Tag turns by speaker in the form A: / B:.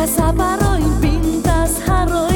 A: Pintas aparro y pintas jarro